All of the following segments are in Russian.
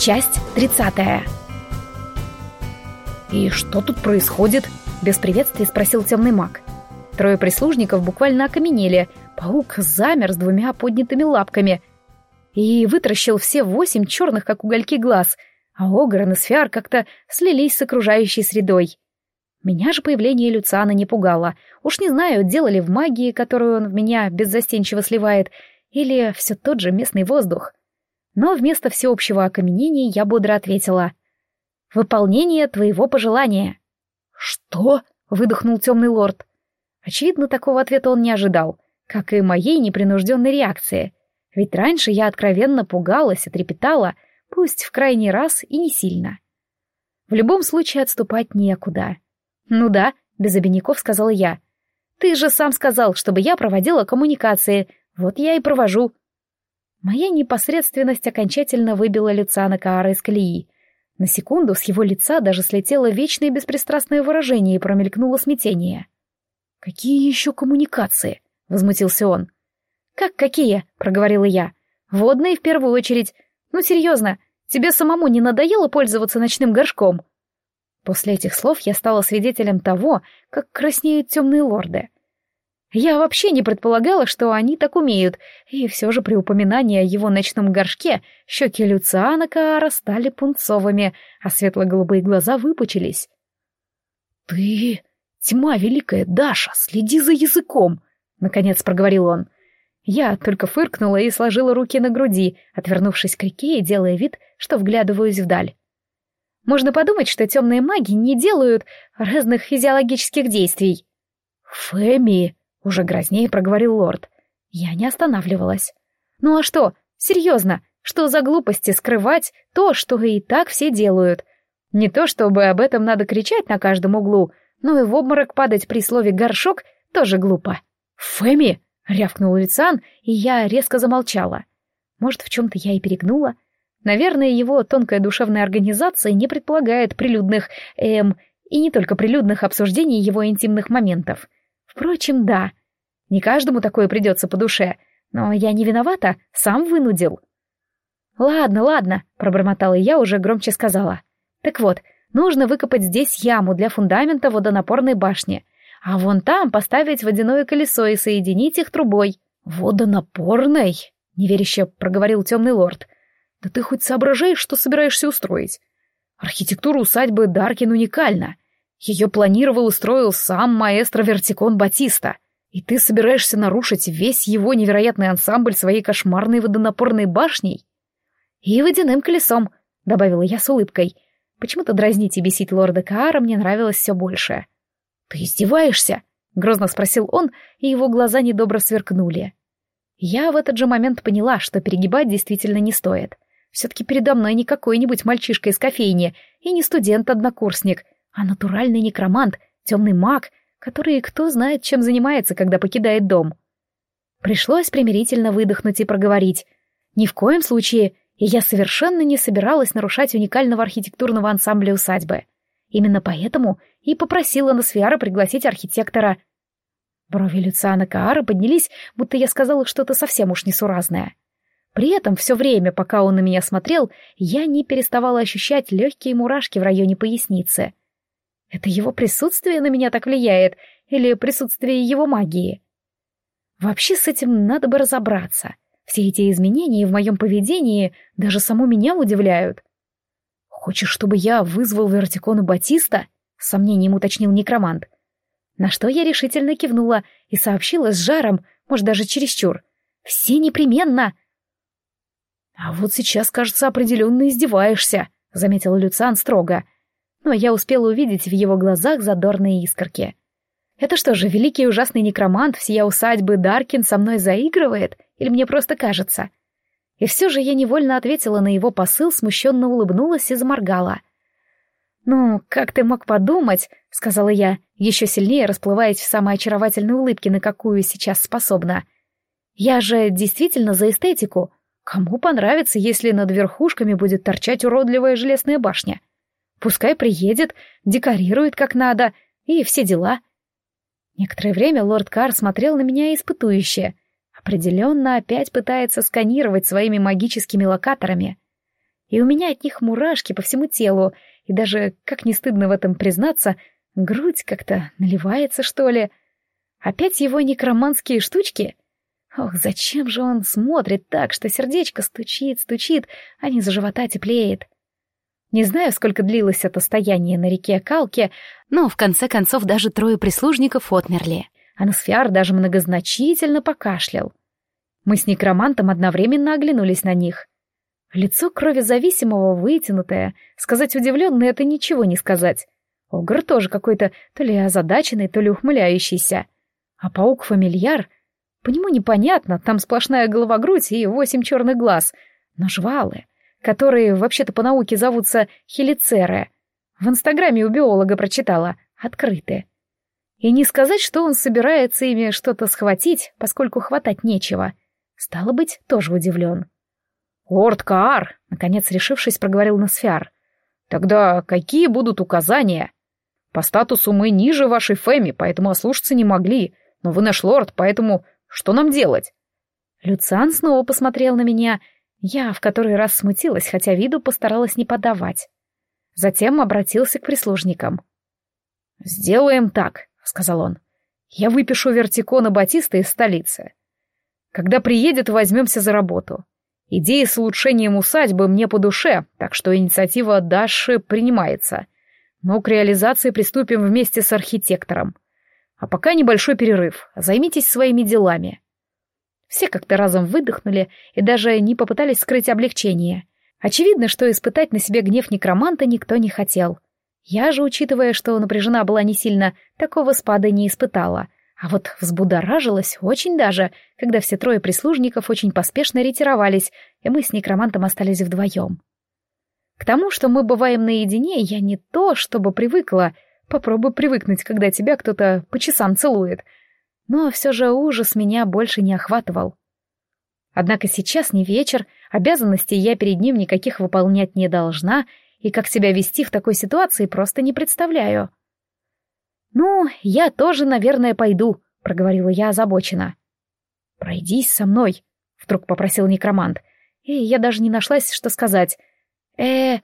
Часть 30. «И что тут происходит?» — без приветствия спросил темный маг. Трое прислужников буквально окаменели. Паук замер с двумя поднятыми лапками и вытаращил все восемь черных, как угольки, глаз, а Огран и Сфиар как-то слились с окружающей средой. Меня же появление Люциана не пугало. Уж не знаю, делали в магии, которую он в меня беззастенчиво сливает, или все тот же местный воздух. Но вместо всеобщего окаменения я бодро ответила. «Выполнение твоего пожелания». «Что?» — выдохнул темный лорд. Очевидно, такого ответа он не ожидал, как и моей непринужденной реакции. Ведь раньше я откровенно пугалась и трепетала, пусть в крайний раз и не сильно. В любом случае отступать некуда. «Ну да», — без обиняков сказала я. «Ты же сам сказал, чтобы я проводила коммуникации. Вот я и провожу». Моя непосредственность окончательно выбила лица на Каара из колеи. На секунду с его лица даже слетело вечное беспристрастное выражение и промелькнуло смятение. «Какие еще коммуникации?» — возмутился он. «Как какие?» — проговорила я. «Водные в первую очередь. Ну, серьезно, тебе самому не надоело пользоваться ночным горшком?» После этих слов я стала свидетелем того, как краснеют темные лорды. Я вообще не предполагала, что они так умеют, и все же при упоминании о его ночном горшке щеки Люциана Каара стали пунцовыми, а светло-голубые глаза выпучились. «Ты... тьма великая, Даша, следи за языком!» — наконец проговорил он. Я только фыркнула и сложила руки на груди, отвернувшись к реке и делая вид, что вглядываюсь вдаль. Можно подумать, что темные маги не делают разных физиологических действий. «Фэми!» — уже грознее проговорил лорд. Я не останавливалась. «Ну а что? Серьезно, что за глупости скрывать то, что и так все делают? Не то чтобы об этом надо кричать на каждом углу, но и в обморок падать при слове «горшок» тоже глупо». «Фэми!» — рявкнул Лицан, и я резко замолчала. Может, в чем-то я и перегнула, — Наверное, его тонкая душевная организация не предполагает прилюдных, эм, и не только прилюдных обсуждений его интимных моментов. Впрочем, да, не каждому такое придется по душе, но я не виновата, сам вынудил. «Ладно, ладно», — пробормотала я, уже громче сказала. «Так вот, нужно выкопать здесь яму для фундамента водонапорной башни, а вон там поставить водяное колесо и соединить их трубой». «Водонапорной?» — неверяще проговорил темный лорд — да ты хоть соображаешь, что собираешься устроить? Архитектура усадьбы Даркин уникальна. Ее планировал и строил сам маэстро Вертикон Батиста. И ты собираешься нарушить весь его невероятный ансамбль своей кошмарной водонапорной башней? И водяным колесом, — добавила я с улыбкой. Почему-то дразнить и бесить лорда Каара мне нравилось все больше. «Ты издеваешься?» — грозно спросил он, и его глаза недобро сверкнули. Я в этот же момент поняла, что перегибать действительно не стоит. Все-таки передо мной не какой-нибудь мальчишка из кофейни и не студент-однокурсник, а натуральный некромант, темный маг, который кто знает, чем занимается, когда покидает дом. Пришлось примирительно выдохнуть и проговорить. Ни в коем случае, и я совершенно не собиралась нарушать уникального архитектурного ансамбля усадьбы. Именно поэтому и попросила Носфиара пригласить архитектора. Брови Люциана Каара поднялись, будто я сказала что-то совсем уж несуразное. При этом все время, пока он на меня смотрел, я не переставала ощущать легкие мурашки в районе поясницы. Это его присутствие на меня так влияет, или присутствие его магии? Вообще с этим надо бы разобраться. Все эти изменения в моем поведении даже саму меня удивляют. «Хочешь, чтобы я вызвал Вертикону Батиста?» — с сомнением уточнил некромант. На что я решительно кивнула и сообщила с жаром, может, даже чересчур. «Все непременно!» «А вот сейчас, кажется, определенно издеваешься», — заметил Люциан строго. Но я успела увидеть в его глазах задорные искорки. «Это что же, великий ужасный некромант всея усадьбы Даркин со мной заигрывает? Или мне просто кажется?» И все же я невольно ответила на его посыл, смущенно улыбнулась и заморгала. «Ну, как ты мог подумать?» — сказала я, еще сильнее расплываясь в самой очаровательной улыбке, на какую сейчас способна. «Я же действительно за эстетику. Кому понравится, если над верхушками будет торчать уродливая железная башня? Пускай приедет, декорирует как надо, и все дела. Некоторое время лорд Кар смотрел на меня испытующе. Определенно опять пытается сканировать своими магическими локаторами. и у меня от них мурашки по всему телу, и даже, как не стыдно в этом признаться, грудь как-то наливается, что ли. Опять его некроманские штучки? Ох, зачем же он смотрит так, что сердечко стучит, стучит, а не за живота теплеет? Не знаю, сколько длилось это стояние на реке Калке, но в конце концов даже трое прислужников отмерли. Анасфиар даже многозначительно покашлял. Мы с некромантом одновременно оглянулись на них. Лицо крови зависимого вытянутое, сказать удивленное — это ничего не сказать. Огр тоже какой-то то ли озадаченный, то ли ухмыляющийся. А паук-фамильяр... По нему непонятно, там сплошная голова-грудь и восемь черных глаз. Но жвалы, которые вообще-то по науке зовутся хелицеры. В инстаграме у биолога прочитала. Открыты. И не сказать, что он собирается ими что-то схватить, поскольку хватать нечего. Стало быть, тоже удивлен. «Лорд Каар», — наконец решившись, проговорил Носфиар. «Тогда какие будут указания? По статусу мы ниже вашей Фэми, поэтому ослушаться не могли, но вы наш лорд, поэтому что нам делать?» Люциан снова посмотрел на меня. Я в который раз смутилась, хотя виду постаралась не подавать. Затем обратился к прислужникам. «Сделаем так», — сказал он. «Я выпишу вертикона Батиста из столицы. Когда приедет, возьмемся за работу. Идея с улучшением усадьбы мне по душе, так что инициатива Даши принимается. Но к реализации приступим вместе с архитектором. А пока небольшой перерыв. Займитесь своими делами. Все как-то разом выдохнули и даже не попытались скрыть облегчение. Очевидно, что испытать на себе гнев некроманта никто не хотел. Я же, учитывая, что напряжена была не сильно, такого спада не испытала — а вот взбудоражилась очень даже, когда все трое прислужников очень поспешно ретировались, и мы с некромантом остались вдвоем. К тому, что мы бываем наедине, я не то, чтобы привыкла. Попробуй привыкнуть, когда тебя кто-то по часам целует. Но все же ужас меня больше не охватывал. Однако сейчас не вечер, обязанностей я перед ним никаких выполнять не должна, и как себя вести в такой ситуации просто не представляю. «Ну, я тоже, наверное, пойду», — проговорила я озабоченно. «Пройдись со мной», — вдруг попросил некромант, и я даже не нашлась, что сказать. э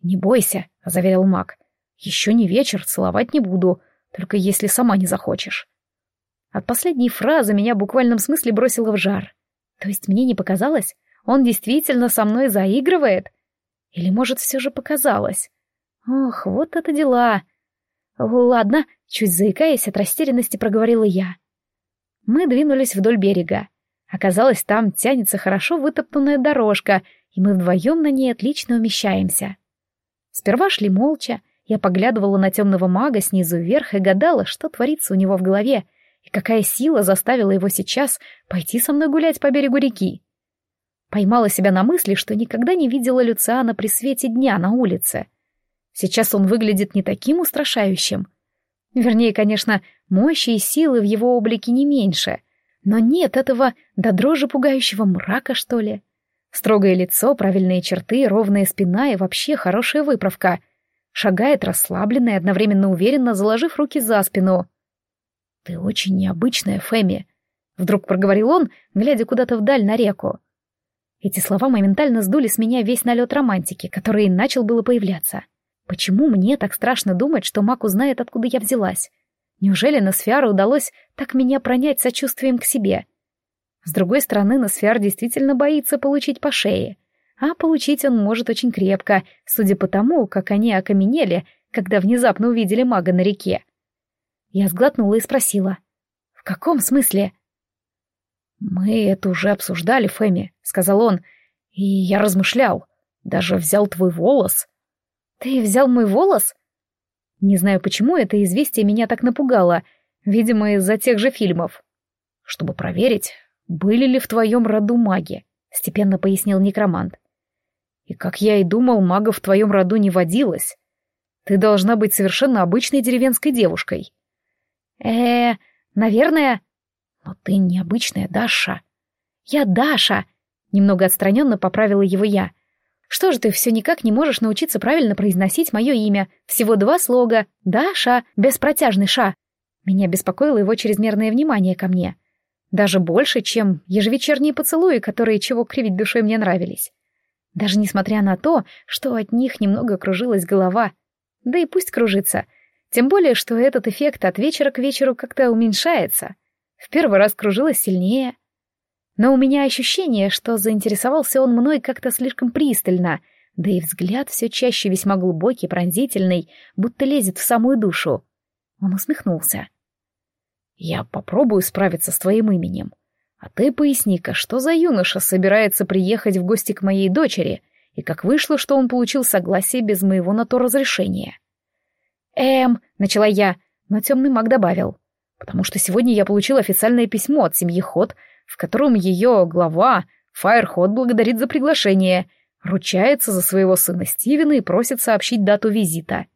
«Не бойся», — заверил маг. «Еще не вечер, целовать не буду, только если сама не захочешь». От последней фразы меня в буквальном смысле бросило в жар. То есть мне не показалось? Он действительно со мной заигрывает? Или, может, все же показалось? Ох, вот это дела. Ладно, Чуть заикаясь от растерянности, проговорила я. Мы двинулись вдоль берега. Оказалось, там тянется хорошо вытоптанная дорожка, и мы вдвоем на ней отлично умещаемся. Сперва шли молча, я поглядывала на темного мага снизу вверх и гадала, что творится у него в голове, и какая сила заставила его сейчас пойти со мной гулять по берегу реки. Поймала себя на мысли, что никогда не видела Люциана при свете дня на улице. Сейчас он выглядит не таким устрашающим, Вернее, конечно, мощи и силы в его облике не меньше. Но нет этого до дрожи пугающего мрака, что ли. Строгое лицо, правильные черты, ровная спина и вообще хорошая выправка. Шагает расслабленно и одновременно уверенно, заложив руки за спину. «Ты очень необычная, Фэми», — вдруг проговорил он, глядя куда-то вдаль на реку. Эти слова моментально сдули с меня весь налет романтики, который начал было появляться. Почему мне так страшно думать, что Мак узнает, откуда я взялась? Неужели Носфиару удалось так меня пронять сочувствием к себе? С другой стороны, Носфиар действительно боится получить по шее. А получить он может очень крепко, судя по тому, как они окаменели, когда внезапно увидели мага на реке. Я сглотнула и спросила. «В каком смысле?» «Мы это уже обсуждали, Фэми», — сказал он, — «и я размышлял. Даже взял твой волос». «Ты взял мой волос?» Не знаю, почему это известие меня так напугало, видимо, из-за тех же фильмов. «Чтобы проверить, были ли в твоем роду маги», — степенно пояснил некромант. «И как я и думал, магов в твоем роду не водилось. Ты должна быть совершенно обычной деревенской девушкой». «Э, наверное...» «Но ты необычная Даша». «Я Даша», — немного отстраненно поправила его я. Что же ты все никак не можешь научиться правильно произносить мое имя? Всего два слога. Даша, без протяжный ша. Меня беспокоило его чрезмерное внимание ко мне. Даже больше, чем ежевечерние поцелуи, которые чего кривить душой мне нравились. Даже несмотря на то, что от них немного кружилась голова. Да и пусть кружится. Тем более, что этот эффект от вечера к вечеру как-то уменьшается. В первый раз кружилась сильнее. Но у меня ощущение, что заинтересовался он мной как-то слишком пристально, да и взгляд все чаще весьма глубокий, пронзительный, будто лезет в самую душу. Он усмехнулся. «Я попробую справиться с твоим именем. А ты поясни-ка, что за юноша собирается приехать в гости к моей дочери, и как вышло, что он получил согласие без моего на то разрешения?» «Эм», — начала я, но темный маг добавил. «Потому что сегодня я получил официальное письмо от семьи Ход, в котором ее глава, Фаерход, благодарит за приглашение, ручается за своего сына Стивена и просит сообщить дату визита.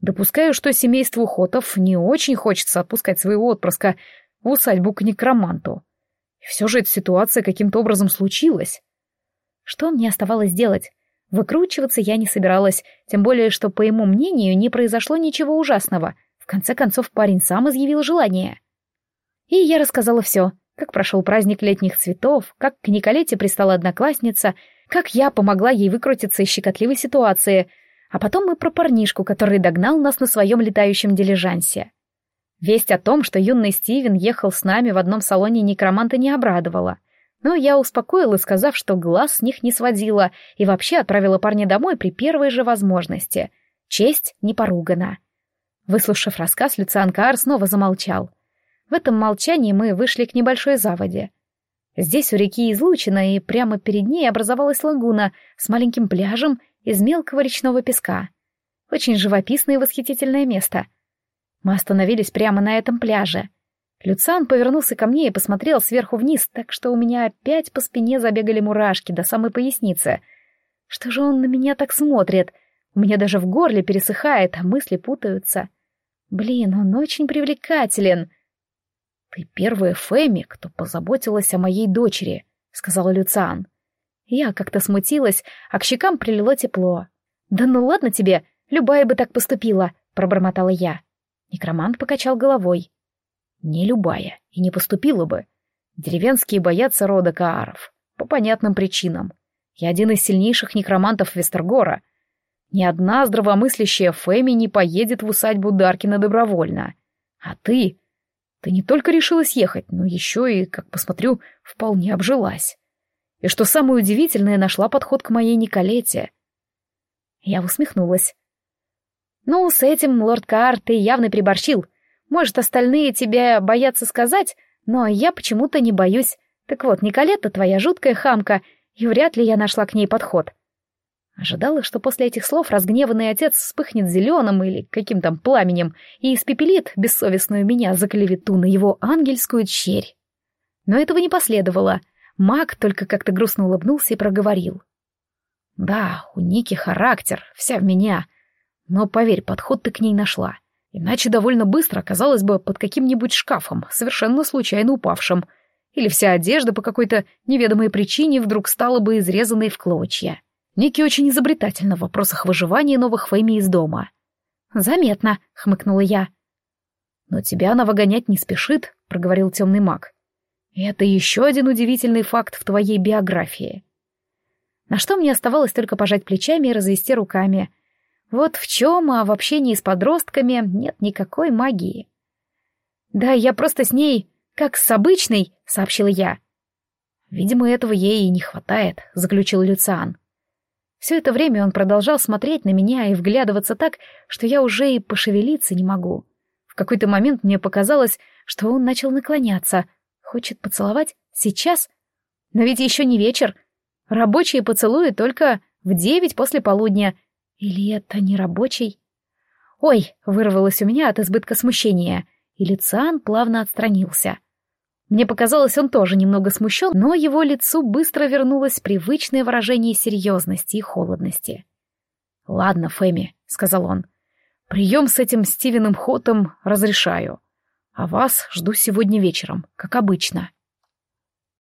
Допускаю, что семейству Хотов не очень хочется отпускать своего отпрыска в усадьбу к некроманту. И все же эта ситуация каким-то образом случилась. Что мне оставалось делать? Выкручиваться я не собиралась, тем более, что, по ему мнению, не произошло ничего ужасного. В конце концов, парень сам изъявил желание. И я рассказала все как прошел праздник летних цветов, как к Николете пристала одноклассница, как я помогла ей выкрутиться из щекотливой ситуации, а потом и про парнишку, который догнал нас на своем летающем дилижансе. Весть о том, что юный Стивен ехал с нами в одном салоне некроманта, не обрадовала. Но я успокоила, сказав, что глаз с них не сводила, и вообще отправила парня домой при первой же возможности. Честь не поругана. Выслушав рассказ, Люциан Каар снова замолчал — в этом молчании мы вышли к небольшой заводе. Здесь у реки излучина, и прямо перед ней образовалась лагуна с маленьким пляжем из мелкого речного песка. Очень живописное и восхитительное место. Мы остановились прямо на этом пляже. Люциан повернулся ко мне и посмотрел сверху вниз, так что у меня опять по спине забегали мурашки до самой поясницы. Что же он на меня так смотрит? У меня даже в горле пересыхает, а мысли путаются. Блин, он очень привлекателен. «Ты первая Фэми, кто позаботилась о моей дочери», — сказала Люциан. Я как-то смутилась, а к щекам прилило тепло. «Да ну ладно тебе, любая бы так поступила», — пробормотала я. Некромант покачал головой. «Не любая, и не поступила бы. Деревенские боятся рода Кааров. По понятным причинам. Я один из сильнейших некромантов Вестергора. Ни одна здравомыслящая Фэми не поедет в усадьбу Даркина добровольно. А ты ты не только решилась ехать, но еще и, как посмотрю, вполне обжилась. И что самое удивительное, нашла подход к моей Николете. Я усмехнулась. «Ну, с этим, лорд Каар, ты явно приборщил. Может, остальные тебя боятся сказать, но я почему-то не боюсь. Так вот, Николета твоя жуткая хамка, и вряд ли я нашла к ней подход. Ожидала, что после этих слов разгневанный отец вспыхнет зеленым или каким там пламенем и испепелит бессовестную меня за клевету на его ангельскую черь. Но этого не последовало. Маг только как-то грустно улыбнулся и проговорил. «Да, у Ники характер, вся в меня. Но, поверь, подход ты к ней нашла. Иначе довольно быстро оказалась бы под каким-нибудь шкафом, совершенно случайно упавшим. Или вся одежда по какой-то неведомой причине вдруг стала бы изрезанной в клочья». Ники очень изобретательна в вопросах выживания новых Фэми из дома. «Заметно», — хмыкнула я. «Но тебя она выгонять не спешит», — проговорил темный маг. «Это еще один удивительный факт в твоей биографии». На что мне оставалось только пожать плечами и развести руками. Вот в чем, а в общении с подростками нет никакой магии. «Да, я просто с ней, как с обычной», — сообщила я. «Видимо, этого ей и не хватает», — заключил Люциан. Все это время он продолжал смотреть на меня и вглядываться так, что я уже и пошевелиться не могу. В какой-то момент мне показалось, что он начал наклоняться. Хочет поцеловать? Сейчас? Но ведь еще не вечер. Рабочие поцелуи только в девять после полудня. Или это не рабочий? «Ой!» — вырвалось у меня от избытка смущения, и Лицан плавно отстранился. Мне показалось, он тоже немного смущен, но его лицу быстро вернулось привычное выражение серьезности и холодности. «Ладно, Фэми», — сказал он, — «прием с этим Стивеном Хотом разрешаю, а вас жду сегодня вечером, как обычно».